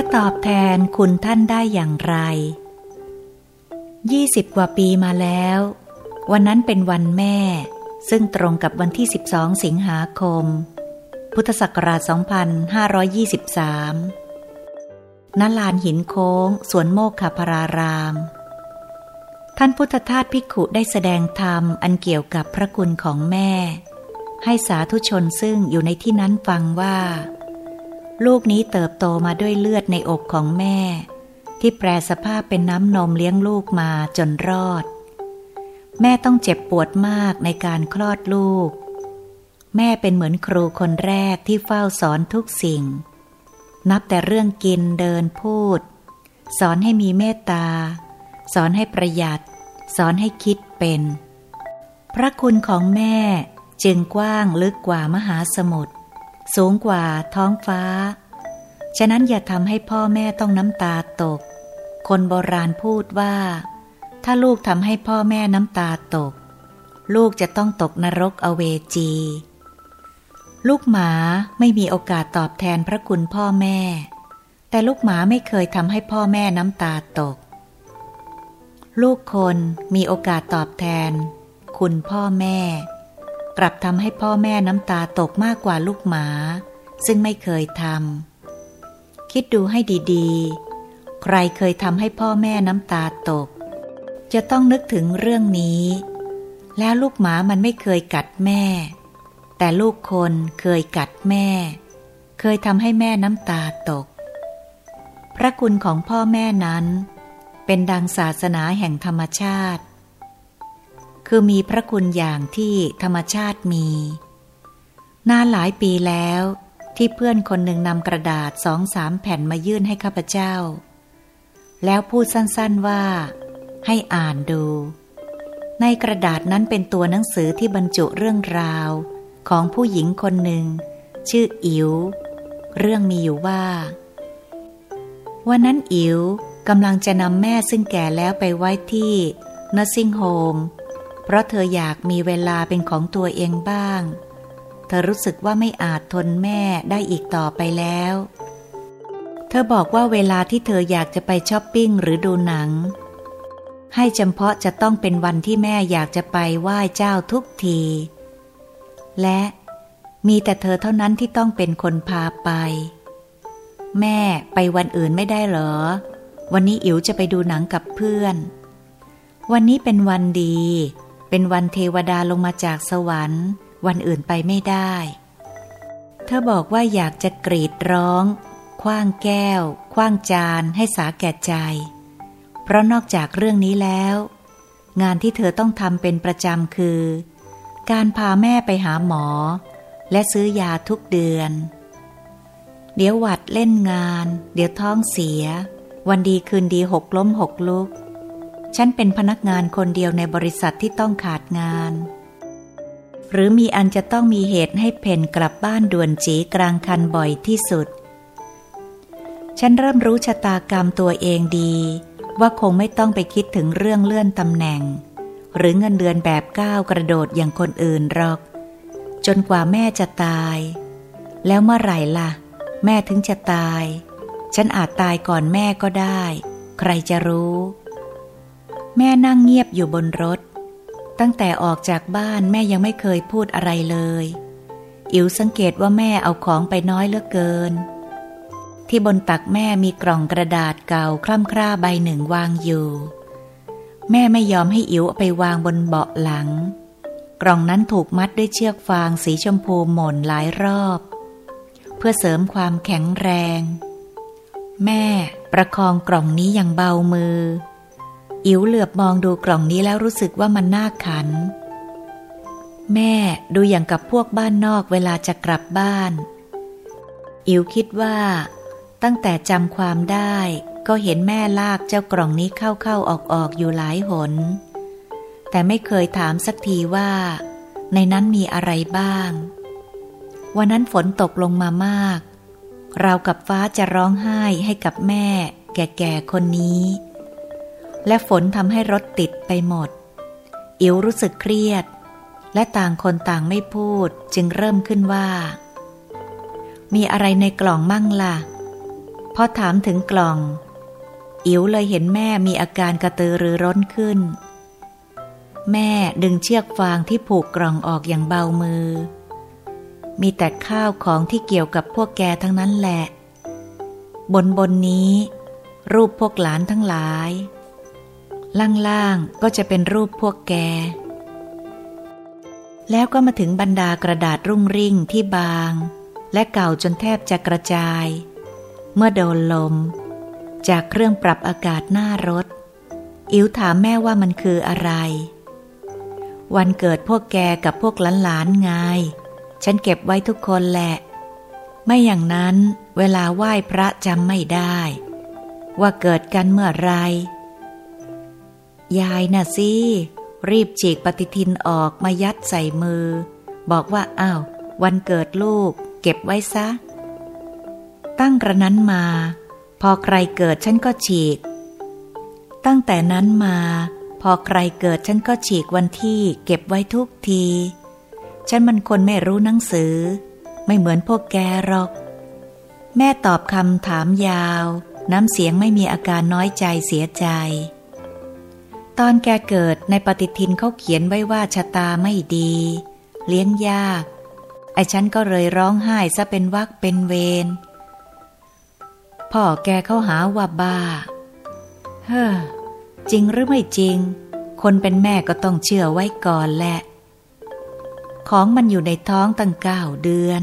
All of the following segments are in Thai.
จะตอบแทนคุณท่านได้อย่างไรยี่สิบกว่าปีมาแล้ว วันนั้นเป็นวันแม่ ซึ่งตรงกับวันที่ 12 สิงหาคม พุทธศักราช 2523ณลานหินโค้ง สวนโมกขพราราม ท่านพุทธทาสพิขุได้แสดงธรรมอันเกี่ยวกับพระคุณของแม่ ให้สาธุชนซึ่งอยู่ในที่นั้นฟังว่า ลูกนี้เติบโตมาด้วยเลือดในอกของแม่ ที่แปรสภาพเป็นน้ำนมเลี้ยงลูกมาจนรอด แม่ต้องเจ็บปวดมากในการคลอดลูก แม่เป็นเหมือนครูคนแรกที่เฝ้าสอนทุกสิ่ง นับแต่เรื่องกินเดินพูด สอนให้มีเมตตา สอนให้ประหยัด สอนให้คิดเป็น พระคุณของแม่จึงกว้างลึกกว่ามหาสมุทร สูงกว่าท้องฟ้า ฉะนั้นอย่าทำให้พ่อแม่ต้องน้ำตาตก คนโบราณพูดว่า ถ้าลูกทำให้พ่อแม่น้ำตาตก ลูกจะต้องตกนรกอเวจี ลูกหมาไม่มีโอกาสตอบแทนพระคุณพ่อแม่ แต่ลูกหมาไม่เคยทำให้พ่อแม่น้ำตาตก ลูกคนมีโอกาสตอบแทน คุณพ่อแม่ กลับทำให้พ่อแม่น้ำตาตกมากกว่าลูกหมา ซึ่งไม่เคยทำคิดดูให้ดีๆ ใครเคยทำให้พ่อแม่น้ำตาตก จะต้องนึกถึงเรื่องนี้ แล้วลูกหมามันไม่เคยกัดแม่ แต่ลูกคนเคยกัดแม่ เคยทำให้แม่น้ำตาตก พระคุณของพ่อแม่นั้น เป็นดังศาสนาแห่งธรรมชาติ คือมีพระคุณอย่างที่ธรรมชาติมี นานหลายปีแล้วที่เพื่อนคนหนึ่งนำกระดาษสองสามแผ่นมายื่นให้ข้าพเจ้า แล้วพูดสั้นๆว่า ให้อ่านดู ในกระดาษนั้นเป็นตัวหนังสือที่บรรจุเรื่องราวของผู้หญิงคนหนึ่ง ชื่ออิ๋วเรื่องมีอยู่ว่า วันนั้นอิ๋วกำลังจะนำแม่ซึ่งแก่แล้วไปไว้ที่นอร์ซิงโฮม เพราะเธออยากมีเวลาเป็นของตัวเองบ้าง เธอรู้สึกว่าไม่อาจทนแม่ได้อีกต่อไปแล้ว เธอบอกว่าเวลาที่เธออยากจะไปช้อปปิ้งหรือดูหนัง ให้จำเพาะจะต้องเป็นวันที่แม่อยากจะไปไหว้เจ้าทุกที และมีแต่เธอเท่านั้นที่ต้องเป็นคนพาไป แม่ไปวันอื่นไม่ได้เหรอ วันนี้อิ๋วจะไปดูหนังกับเพื่อน วันนี้เป็นวันดี เป็นวันเทวดาลงมาจากสวรรค์ วันอื่นไปไม่ได้ เธอบอกว่าอยากจะกรีดร้องคว้างแก้วคว้างจานให้สาแก่ใจ เพราะนอกจากเรื่องนี้แล้ว งานที่เธอต้องทำเป็นประจำคือ การพาแม่ไปหาหมอ และซื้อยาทุกเดือน เดี๋ยวหวัดเล่นงาน เดี๋ยวท้องเสีย วันดีคืนดีหกล้มหกลุก ฉันเป็นพนักงานคนเดียวในบริษัทที่ต้องขาดงาน หรือมีอันจะต้องมีเหตุให้เพนกลับบ้านด่วนจีกลางคันบ่อยที่สุด ฉันเริ่มรู้ชะตากรรมตัวเองดี ว่าคงไม่ต้องไปคิดถึงเรื่องเลื่อนตำแหน่ง หรือเงินเดือนแบบก้าวกระโดดอย่างคนอื่นหรอก จนกว่าแม่จะตาย แล้วเมื่อไหร่ล่ะ แม่ถึงจะตาย ฉันอาจตายก่อนแม่ก็ได้ ใครจะรู้ แม่นั่งเงียบอยู่บนรถ ตั้งแต่ออกจากบ้านแม่ยังไม่เคยพูดอะไรเลย อิ๋วสังเกตว่าแม่เอาของไปน้อยเหลือเกิน ที่บนตักแม่มีกล่องกระดาษเก่าคล่ำคร่าใบหนึ่งวางอยู่ แม่ไม่ยอมให้อิ๋วไปวางบนเบาะหลัง กล่องนั้นถูกมัดด้วยเชือกฟางสีชมพูหม่นหลายรอบ เพื่อเสริมความแข็งแรง แม่ประคองกล่องนี้อย่างเบามือ อิ๋วเหลือบมองดูกล่องนี้แล้วรู้สึกว่ามันน่าขัน แม่ดูอย่างกับพวกบ้านนอกเวลาจะกลับบ้าน อิ๋วคิดว่า ตั้งแต่จำความได้ก็เห็นแม่ลากเจ้ากล่องนี้เข้าๆออกๆอยู่หลายหน แต่ไม่เคยถามสักทีว่า ในนั้นมีอะไรบ้าง วันนั้นฝนตกลงมามาก เรากับฟ้าจะร้องไห้ให้กับแม่ แก่ๆคนนี้ และฝนทำให้รถติดไปหมด อิ๋วรู้สึกเครียด และต่างคนต่างไม่พูดจึงเริ่มขึ้นว่า มีอะไรในกล่องมั่งละ่ะ พอถามถึงกล่อง อิ๋วเลยเห็นแม่มีอาการกระตือรือร้นขึ้น แม่ดึงเชือกฟางที่ผูกกล่องออกอย่างเบามือ มีแต่ข้าวของที่เกี่ยวกับพวกแกทั้งนั้นแหละ บนบนนี้ รูปพวกหลานทั้งหลาย ล่างๆก็จะเป็นรูปพวกแก แล้วก็มาถึงบรรดากระดาษรุ่งริ่งที่บาง และเก่าจนแทบจะกระจาย เมื่อโดนลม จากเครื่องปรับอากาศหน้ารถ อิ๋วถามแม่ว่ามันคืออะไร วันเกิดพวกแกกับพวกหลานๆไง ฉันเก็บไว้ทุกคนแหละ ไม่อย่างนั้นเวลาไหว้พระจำไม่ได้ ว่าเกิดกันเมื่อไร ยายน่ะสิรีบฉีกปฏิทินออกมายัดใส่มือ บอกว่าอ้าววันเกิดลูก เก็บไว้ซะ ตั้งกระนั้นมา พอใครเกิดฉันก็ฉีก ตั้งแต่นั้นมา พอใครเกิดฉันก็ฉีกวันที่เก็บไว้ทุกที ฉันมันคนไม่รู้หนังสือ ไม่เหมือนพวกแกหรอก แม่ตอบคำถามยาว น้ำเสียงไม่มีอาการน้อยใจเสียใจ ตอนแกเกิดในปฏิทินเขาเขียนไว้ว่าชะตาไม่ดี เลี้ยงยาก ไอ้ฉันก็เลยร้องไห้ซะเป็นวักเป็นเวรพ่อแกเขาหาว่าบ้า เฮ้อจริงหรือไม่จริง คนเป็นแม่ก็ต้องเชื่อไว้ก่อนแหละ ของมันอยู่ในท้องตั้งเก้าเดือน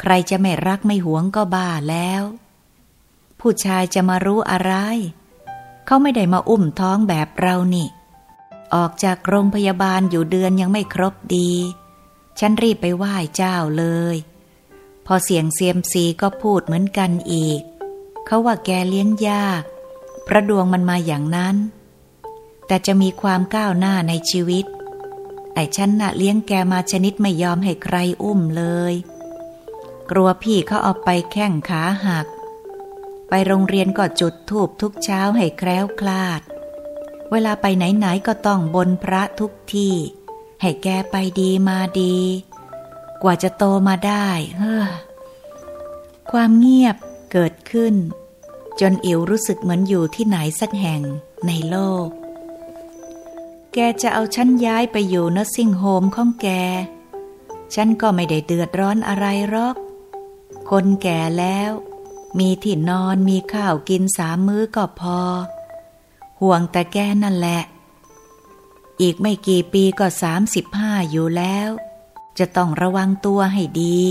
ใครจะไม่รักไม่หวงก็บ้าแล้ว ผู้ชายจะมารู้อะไร เขาไม่ได้มาอุ้มท้องแบบเรานี่ ออกจากโรงพยาบาลอยู่เดือนยังไม่ครบดี ฉันรีบไปไหว้เจ้าเลย พอเสียงเซียมซีก็พูดเหมือนกันอีก เขาว่าแกเลี้ยงยากพระดวงมันมาอย่างนั้น แต่จะมีความก้าวหน้าในชีวิต ไอ้ฉันน่ะเลี้ยงแกมาชนิดไม่ยอมให้ใครอุ้มเลย กลัวพี่เขาเอาไปแข้งขาหัก ไปโรงเรียนก็จุดธูปทุกเช้าให้แคล้วคลาด เวลาไปไหนๆก็ต้องบนพระทุกที่ ให้แกไปดีมาดี กว่าจะโตมาได้เฮ้อความเงียบเกิดขึ้น จนอิ๋วรู้สึกเหมือนอยู่ที่ไหนสักแห่งในโลก แกจะเอาฉันย้ายไปอยู่น r ซิ่งโฮมของแก ฉันก็ไม่ได้เดือดร้อนอะไรหรอก คนแก่แล้ว มีที่นอนมีข้าวกินสามมื้อก็พอ ห่วงแต่แกนั่นแหละ อีกไม่กี่ปีก็สามสิบห้าอยู่แล้ว จะต้องระวังตัวให้ดี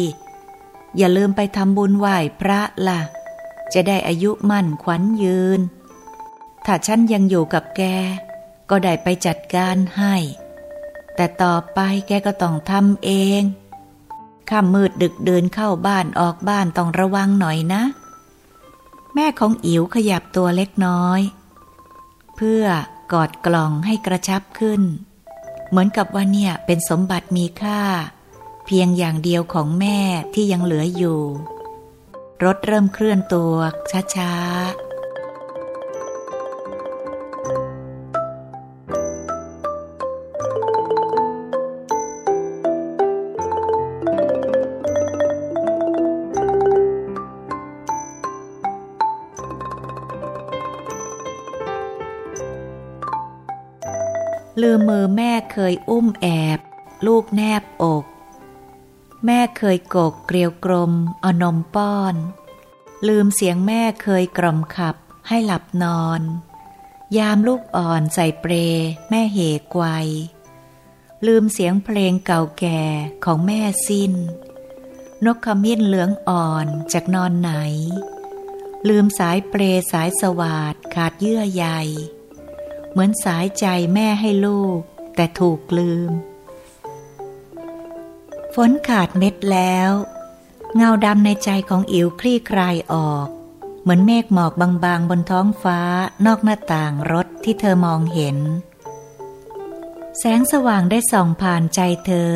อย่าลืมไปทำบุญไหว้พระล่ะ จะได้อายุมั่นขวัญยืน ถ้าฉันยังอยู่กับแก ก็ได้ไปจัดการให้ แต่ต่อไปแกก็ต้องทำเองค่ำมืดดึกเดินเข้าบ้านออกบ้านต้องระวังหน่อยนะ แม่ของอิ๋วขยับตัวเล็กน้อย เพื่อกอดกล่องให้กระชับขึ้น เหมือนกับว่าเนี่ยเป็นสมบัติมีค่า เพียงอย่างเดียวของแม่ที่ยังเหลืออยู่ รถเริ่มเคลื่อนตัวช้าๆ ลืมมือแม่เคยอุ้มแอบ ลูกแนบอก แม่เคยกกเกลียวกลมเอานมป้อน ลืมเสียงแม่เคยกล่อมขับให้หลับนอน ยามลูกอ่อนใส่เปร แม่เหกไวลืมเสียงเพลงเก่าแก่ของแม่สิ้น นกขมิ้นเหลืองอ่อนจากนอนไหน ลืมสายเปรสายสวาดขาดเยื่อใย เหมือนสายใจแม่ให้ลูก แต่ถูกลืม ฝนขาดเม็ดแล้ว เงาดำในใจของอิ๋วคลี่คลายออก เหมือนเมฆหมอกบางๆ บนท้องฟ้านอกหน้าต่างรถที่เธอมองเห็น แสงสว่างได้ส่องผ่านใจเธอ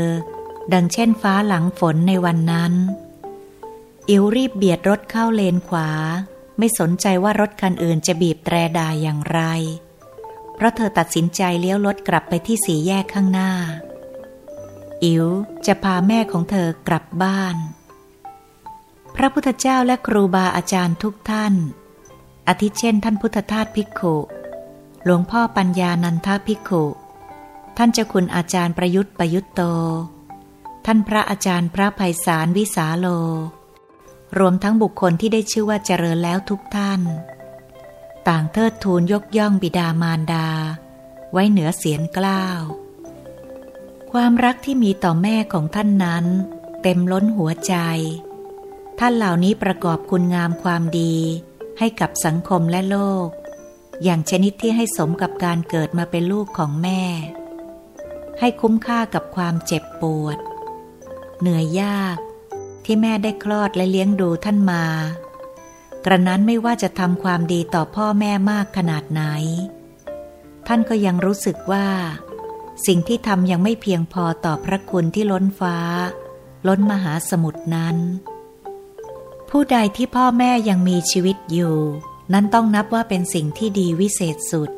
ดังเช่นฟ้าหลังฝนในวันนั้น อิ๋วรีบเบียดรถเข้าเลนขวา ไม่สนใจว่ารถคันอื่นจะบีบแตรด่าอย่างไร เพราะเธอตัดสินใจเลี้ยวรถกลับไปที่สีแยกข้างหน้า อิ๋วจะพาแม่ของเธอกลับบ้าน พระพุทธเจ้าและครูบาอาจารย์ทุกท่าน อาทิเช่น ท่านพุทธทาสภิกขุ หลวงพ่อปัญญานันทภิกขุ ท่านเจ้าคุณอาจารย์ประยุทธ์ประยุทธ์โต ท่านพระอาจารย์พระภัยสารวิสาโล รวมทั้งบุคคลที่ได้ชื่อว่าเจริญแล้วทุกท่าน ต่างเทิดทูนยกย่องบิดามารดา ไว้เหนือเสียงกล้าว ความรักที่มีต่อแม่ของท่านนั้น เต็มล้นหัวใจ ท่านเหล่านี้ประกอบคุณงามความดีให้กับสังคมและโลก อย่างชนิดที่ให้สมกับการเกิดมาเป็นลูกของแม่ ให้คุ้มค่ากับความเจ็บปวด เหนื่อยยากที่แม่ได้คลอดและเลี้ยงดูท่านมา กระนั้นไม่ว่าจะทำความดีต่อพ่อแม่มากขนาดไหน ท่านก็ยังรู้สึกว่า สิ่งที่ทำยังไม่เพียงพอต่อพระคุณที่ล้นฟ้า ล้นมหาสมุทรนั้น ผู้ใดที่พ่อแม่ยังมีชีวิตอยู่ นั้นต้องนับว่าเป็นสิ่งที่ดีวิเศษสุด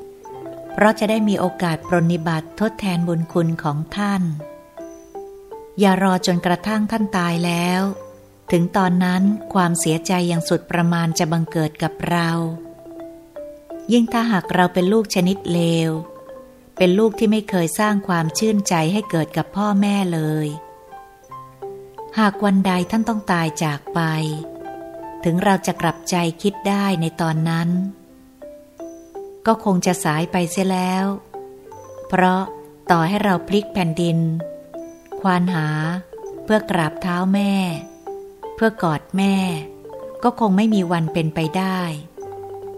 เพราะจะได้มีโอกาสปรนิบัติทดแทนบุญคุณของท่าน อย่ารอจนกระทั่งท่านตายแล้ว ถึงตอนนั้นความเสียใจอย่างสุดประมาณจะบังเกิดกับเรา ยิ่งถ้าหากเราเป็นลูกชนิดเลว เป็นลูกที่ไม่เคยสร้างความชื่นใจให้เกิดกับพ่อแม่เลย หากวันใดท่านต้องตายจากไป ถึงเราจะกลับใจคิดได้ในตอนนั้น ก็คงจะสายไปเสียแล้ว เพราะต่อให้เราพลิกแผ่นดิน ควานหา เพื่อกราบเท้าแม่ เพื่อกอดแม่ ก็คงไม่มีวันเป็นไปได้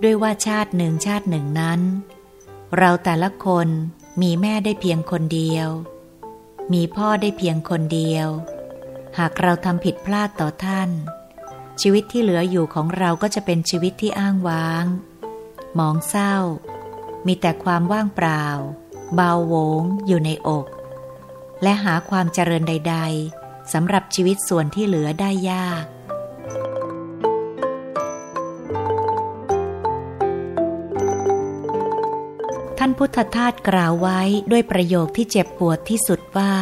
ด้วยว่าชาติหนึ่งชาติหนึ่งนั้น เราแต่ละคนมีแม่ได้เพียงคนเดียว มีพ่อได้เพียงคนเดียว หากเราทำผิดพลาดต่อท่าน ชีวิตที่เหลืออยู่ของเราก็จะเป็นชีวิตที่อ้างว้าง มองเศร้า มีแต่ความว่างเปล่า เบาโวงอยู่ในอก และหาความเจริญใด ๆ สำหรับชีวิตส่วนที่เหลือได้ยาก ท่านพุทธทาสกล่าวไว้ด้วยประโยคที่เจ็บปวดที่สุดว่า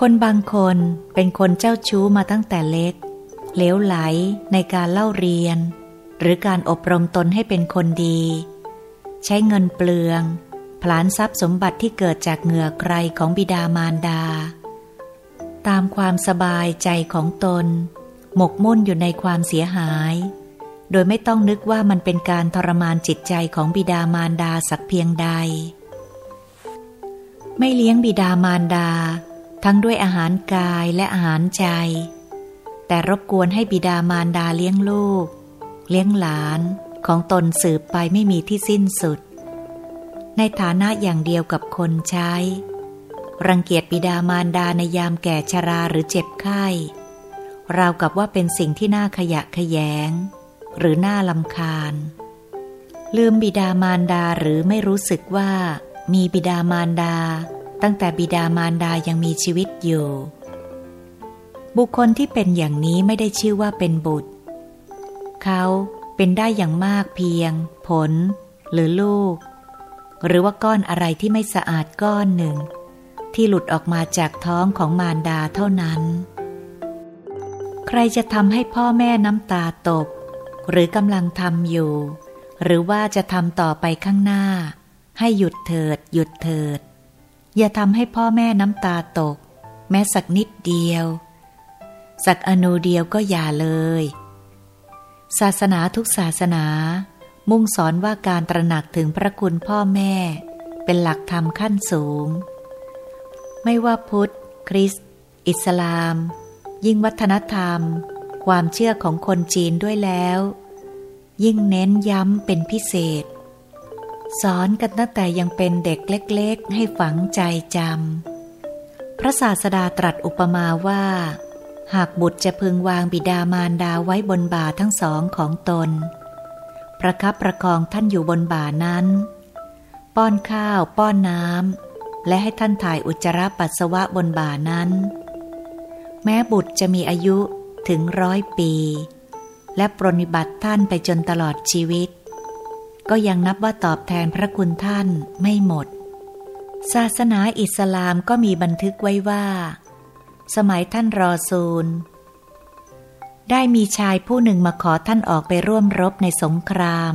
คนบางคนเป็นคนเจ้าชู้มาตั้งแต่เล็กเลวไหลในการเล่าเรียน หรือการอบรมตนให้เป็นคนดี ใช้เงินเปลือง ผลานทรัพย์สมบัติที่เกิดจากเหงื่อใครของบิดามารดา ตามความสบายใจของตน หมกมุ่นอยู่ในความเสียหาย โดยไม่ต้องนึกว่ามันเป็นการทรมานจิตใจของบิดามารดาสักเพียงใด ไม่เลี้ยงบิดามารดา ทั้งด้วยอาหารกายและอาหารใจ แต่รบกวนให้บิดามารดาเลี้ยงลูก เลี้ยงหลานของตนสืบไปไม่มีที่สิ้นสุด ในฐานะอย่างเดียวกับคนใช้ รังเกียจบิดามารดาในยามแก่ชราหรือเจ็บไข้ ราวกับว่าเป็นสิ่งที่น่าขยะขยง หรือน่าลำคาญ ลืมบิดามารดาหรือไม่รู้สึกว่า มีบิดามารดา ตั้งแต่บิดามารดายังมีชีวิตอยู่ บุคคลที่เป็นอย่างนี้ไม่ได้ชื่อว่าเป็นบุตร เขาเป็นได้อย่างมากเพียง ผล หรือลูก หรือว่าก้อนอะไรที่ไม่สะอาดก้อนหนึ่ง ที่หลุดออกมาจากท้องของมารดาเท่านั้น ใครจะทำให้พ่อแม่น้ำตาตก หรือกำลังทำอยู่ หรือว่าจะทำต่อไปข้างหน้า ให้หยุดเถิด หยุดเถิด อย่าทำให้พ่อแม่น้ำตาตก แม้สักนิดเดียว สักอนูเดียวก็อย่าเลย ศาสนาทุกศาสนา มุ่งสอนว่าการตระหนักถึงพระคุณพ่อแม่ เป็นหลักธรรมขั้นสูง ไม่ว่าพุทธ คริสต์ อิสลาม ยิ่งวัฒนธรรม ความเชื่อของคนจีนด้วยแล้ว ยิ่งเน้นย้ำเป็นพิเศษ สอนกันตั้งแต่ยังเป็นเด็กเล็กๆ ให้ฝังใจจำ พระศาสดาตรัสอุปมาว่า หากบุตรจะพึงวางบิดามารดาไว้บนบ่าทั้งสองของตน ประคับประคองท่านอยู่บนบ่านั้น ป้อนข้าว ป้อนน้ำ และให้ท่านถ่ายอุจจาระปัสสาวะบนบ่านั้น แม้บุตรจะมีอายุถึงร้อยปี และปรนิบัติท่านไปจนตลอดชีวิต ก็ยังนับว่าตอบแทนพระคุณท่านไม่หมด ศาสนาอิสลามก็มีบันทึกไว้ว่า สมัยท่านรอซูล ได้มีชายผู้หนึ่งมาขอท่านออกไปร่วมรบในสงคราม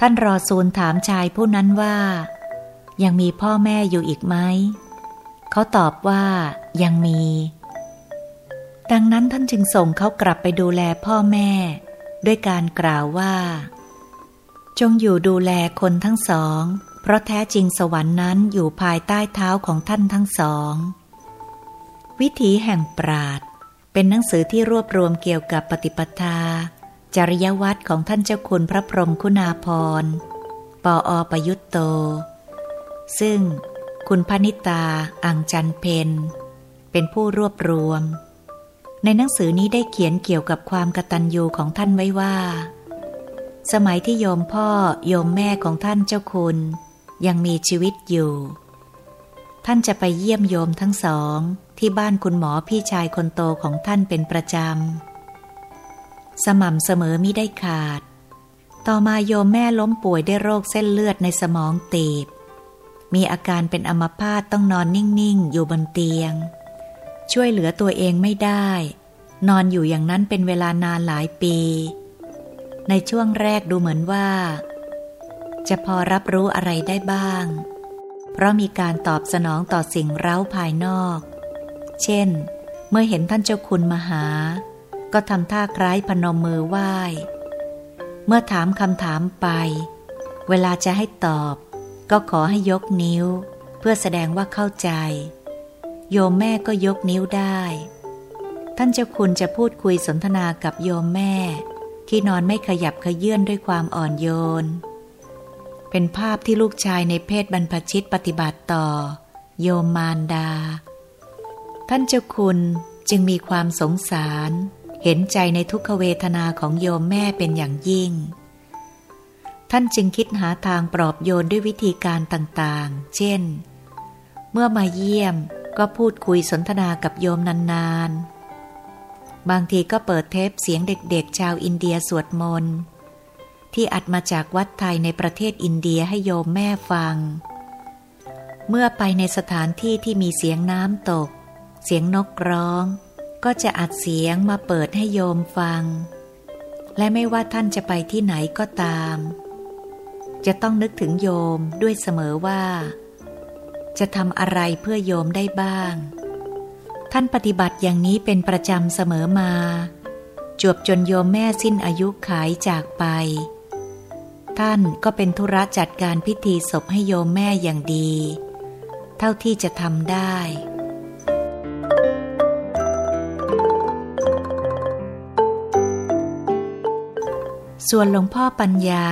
ท่านรอซูลถามชายผู้นั้นว่า ยังมีพ่อแม่อยู่อีกไหม เขาตอบว่ายังมี ดังนั้นท่านจึงส่งเขากลับไปดูแลพ่อแม่ ด้วยการกล่าวว่า จงอยู่ดูแลคนทั้งสอง เพราะแท้จริงสวรรค์นั้นอยู่ภายใต้เท้าของท่านทั้งสอง วิถีแห่งปราดเป็นหนังสือที่รวบรวมเกี่ยวกับปฏิปทา จริยวัตรของท่านเจ้าคุณพระพรหมคุณาภรณ์ปออประยุตโต ซึ่งคุณพนิตา อังจันเพนเป็นผู้รวบรวม ในหนังสือนี้ได้เขียนเกี่ยวกับความกตัญญูของท่านไว้ว่า สมัยที่โยมพ่อโยมแม่ของท่านเจ้าคุณ ยังมีชีวิตอยู่ ท่านจะไปเยี่ยมโยมทั้งสองที่บ้านคุณหมอพี่ชายคนโตของท่านเป็นประจำ สม่ำเสมอมิได้ขาด ต่อมาโยมแม่ล้มป่วยได้โรคเส้นเลือดในสมองตีบ มีอาการเป็นอัมพาตต้องนอนนิ่ง ๆ อยู่บนเตียง ช่วยเหลือตัวเองไม่ได้ นอนอยู่อย่างนั้นเป็นเวลานานหลายปี ในช่วงแรกดูเหมือนว่า จะพอรับรู้อะไรได้บ้าง เพราะมีการตอบสนองต่อสิ่งเร้าภายนอก เช่น เมื่อเห็นท่านเจ้าคุณมหา ก็ทำท่าคล้ายพนมมือไหว้ เมื่อถามคำถามไป เวลาจะให้ตอบ ก็ขอให้ยกนิ้ว เพื่อแสดงว่าเข้าใจ โยมแม่ก็ยกนิ้วได้ ท่านเจ้าคุณจะพูดคุยสนทนากับโยมแม่ ที่นอนไม่ขยับขยื่นด้วยความอ่อนโยน เป็นภาพที่ลูกชายในเพศบรรพชิตปฏิบัติต่อ โยมมารดา ท่านเจ้าคุณจึงมีความสงสาร เห็นใจในทุกขเวทนาของโยมแม่เป็นอย่างยิ่ง ท่านจึงคิดหาทางปลอบโยนด้วยวิธีการต่างๆ เช่น เมื่อมาเยี่ยมก็พูดคุยสนทนากับโยมนานๆ บางทีก็เปิดเทปเสียงเด็กๆ ชาวอินเดียสวดมนต์ ที่อัดมาจากวัดไทยในประเทศอินเดียให้โยมแม่ฟัง เมื่อไปในสถานที่ที่มีเสียงน้ำตก เสียงนกร้อง ก็จะอัดเสียงมาเปิดให้โยมฟัง และไม่ว่าท่านจะไปที่ไหนก็ตาม จะต้องนึกถึงโยมด้วยเสมอว่า จะทำอะไรเพื่อโยมได้บ้าง ท่านปฏิบัติอย่างนี้เป็นประจำเสมอมา จวบจนโยมแม่สิ้นอายุขายจากไป ท่านก็เป็นธุระจัดการพิธีศพให้โยมแม่อย่างดี เท่าที่จะทำได้ส่วนหลวงพ่อปัญญา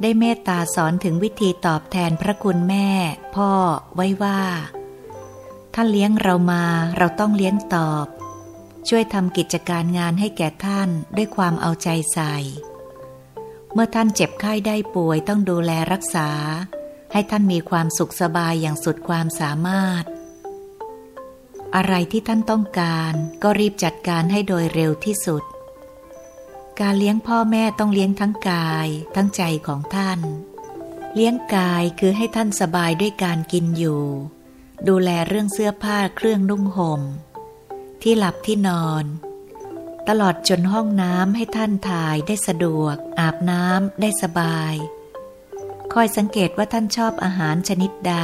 ได้เมตตาสอนถึงวิธีตอบแทนพระคุณแม่ พ่อไว้ว่า ท่านเลี้ยงเรามาเราต้องเลี้ยงตอบ ช่วยทำกิจการงานให้แก่ท่านด้วยความเอาใจใส่ เมื่อท่านเจ็บไข้ได้ป่วยต้องดูแลรักษา ให้ท่านมีความสุขสบายอย่างสุดความสามารถ อะไรที่ท่านต้องการก็รีบจัดการให้โดยเร็วที่สุด การเลี้ยงพ่อแม่ต้องเลี้ยงทั้งกายทั้งใจของท่าน เลี้ยงกายคือให้ท่านสบายด้วยการกินอยู่ ดูแลเรื่องเสื้อผ้าเครื่องนุ่งหม่ม ที่หลับที่นอน ตลอดจนห้องน้ำให้ท่านถ่ายได้สะดวก อาบน้ำได้สบาย คอยสังเกตว่าท่านชอบอาหารชนิดใด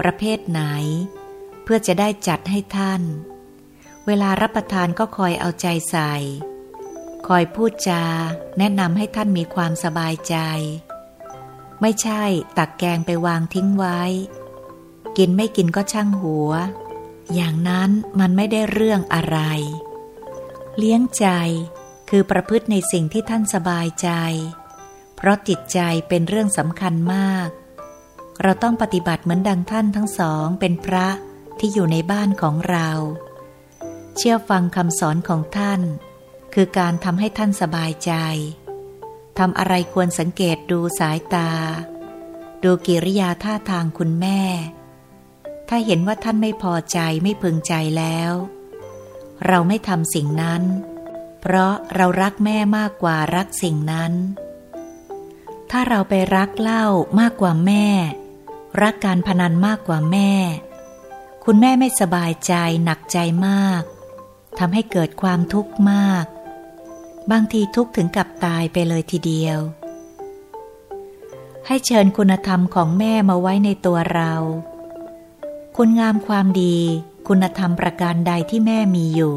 ประเภทไหน เพื่อจะได้จัดให้ท่าน เวลารับประทานก็คอยเอาใจใส่ คอยพูดจา แนะนำให้ท่านมีความสบายใจ ไม่ใช่ตักแกงไปวางทิ้งไว้ กินไม่กินก็ช่างหัว อย่างนั้นมันไม่ได้เรื่องอะไร เลี้ยงใจคือประพฤติในสิ่งที่ท่านสบายใจ เพราะจิตใจเป็นเรื่องสำคัญมาก เราต้องปฏิบัติเหมือนดังท่านทั้งสองเป็นพระที่อยู่ในบ้านของเรา เชื่อฟังคำสอนของท่าน คือการทำให้ท่านสบายใจ ทำอะไรควรสังเกตดูสายตา ดูกิริยาท่าทางคุณแม่ ถ้าเห็นว่าท่านไม่พอใจไม่พึงใจแล้ว เราไม่ทำสิ่งนั้น เพราะเรารักแม่มากกว่ารักสิ่งนั้น ถ้าเราไปรักเหล้ามากกว่าแม่ รักการพนันมากกว่าแม่ คุณแม่ไม่สบายใจหนักใจมากทำให้เกิดความทุกข์มาก บางทีทุกถึงกับตายไปเลยทีเดียว ให้เชิญคุณธรรมของแม่มาไว้ในตัวเรา คุณงามความดี คุณธรรมประการใดที่แม่มีอยู่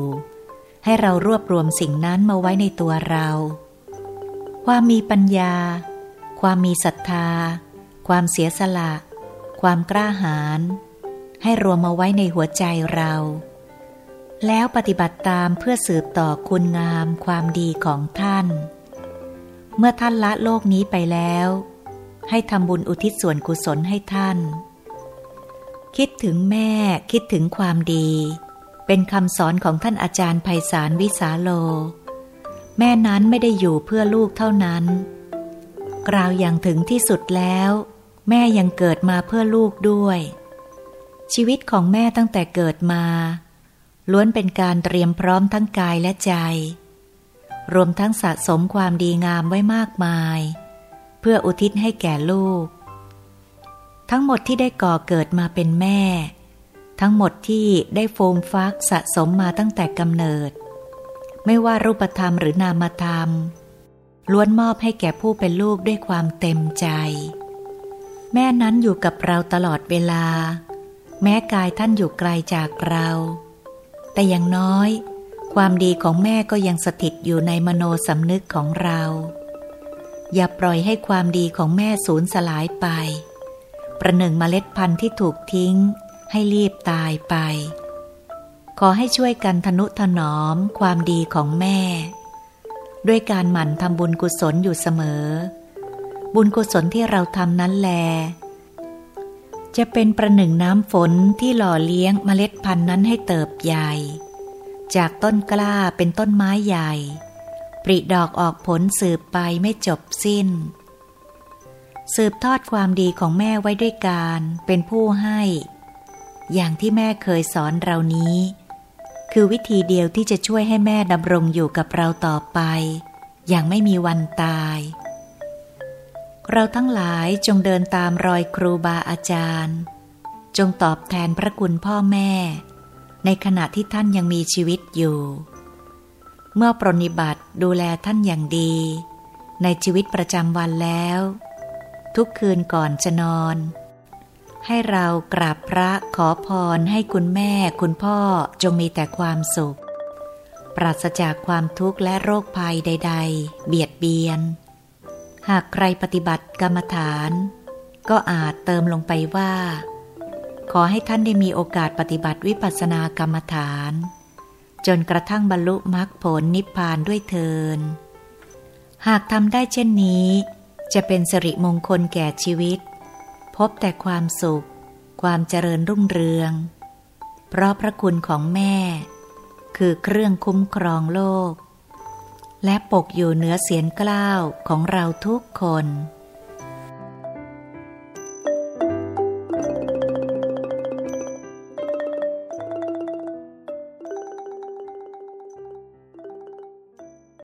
ให้เรารวบรวมสิ่งนั้นมาไว้ในตัวเรา ความมีปัญญา ความมีศรัทธา ความเสียสละ ความกล้าหาญให้รวมมาไว้ในหัวใจเรา แล้วปฏิบัติตามเพื่อสืบต่อคุณงามความดีของท่าน เมื่อท่านละโลกนี้ไปแล้ว ให้ทำบุญอุทิศส่วนกุศลให้ท่าน คิดถึงแม่คิดถึงความดี เป็นคำสอนของท่านอาจารย์ไพศาลวิสาโล แม่นั้นไม่ได้อยู่เพื่อลูกเท่านั้น กล่าวอย่างถึงที่สุดแล้ว แม่ยังเกิดมาเพื่อลูกด้วย ชีวิตของแม่ตั้งแต่เกิดมา ล้วนเป็นการเตรียมพร้อมทั้งกายและใจ รวมทั้งสะสมความดีงามไว้มากมาย เพื่ออุทิศให้แก่ลูก ทั้งหมดที่ได้ก่อเกิดมาเป็นแม่ ทั้งหมดที่ได้โฟมฟักสะสมมาตั้งแต่กำเนิด ไม่ว่ารูปธรรมหรือนามธรรม ล้วนมอบให้แก่ผู้เป็นลูกด้วยความเต็มใจ แม่นั้นอยู่กับเราตลอดเวลา แม้กายท่านอยู่ไกลจากเรา แต่อย่างน้อย ความดีของแม่ก็ยังสถิตอยู่ในมโนสำนึกของเรา อย่าปล่อยให้ความดีของแม่สูญสลายไป ประหนึ่งเมล็ดพันธุ์ที่ถูกทิ้ง ให้รีบตายไป ขอให้ช่วยกันทนุถนอมความดีของแม่ ด้วยการหมั่นทำบุญกุศลอยู่เสมอ บุญกุศลที่เราทำนั้นแล จะเป็นประหนึ่งน้ำฝนที่หล่อเลี้ยงเมล็ดพันธุ์นั้นให้เติบใหญ่ จากต้นกล้าเป็นต้นไม้ใหญ่ ปริดอกออกผลสืบไปไม่จบสิ้น สืบทอดความดีของแม่ไว้ด้วยการเป็นผู้ให้ อย่างที่แม่เคยสอนเรานี้ คือวิธีเดียวที่จะช่วยให้แม่ดำรงอยู่กับเราต่อไป อย่างไม่มีวันตาย เราทั้งหลายจงเดินตามรอยครูบาอาจารย์ จงตอบแทนพระคุณพ่อแม่ ในขณะที่ท่านยังมีชีวิตอยู่ เมื่อปรนิบัติดูแลท่านอย่างดี ในชีวิตประจำวันแล้ว ทุกคืนก่อนจะนอน ให้เรากราบพระขอพรให้คุณแม่คุณพ่อจงมีแต่ความสุข ปราศจากความทุกข์และโรคภัยใด ๆ เบียดเบียน หากใครปฏิบัติกรรมฐาน ก็อาจเติมลงไปว่า ขอให้ท่านได้มีโอกาสปฏิบัติวิปัสสนากรรมฐาน จนกระทั่งบรรลุมรรคผลนิพพานด้วยเทิน หากทำได้เช่นนี้ จะเป็นสิริมงคลแก่ชีวิต พบแต่ความสุข ความเจริญรุ่งเรือง เพราะพระคุณของแม่ คือเครื่องคุ้มครองโลก และปกอยู่เหนือเสียงกล้าวของเราทุกคน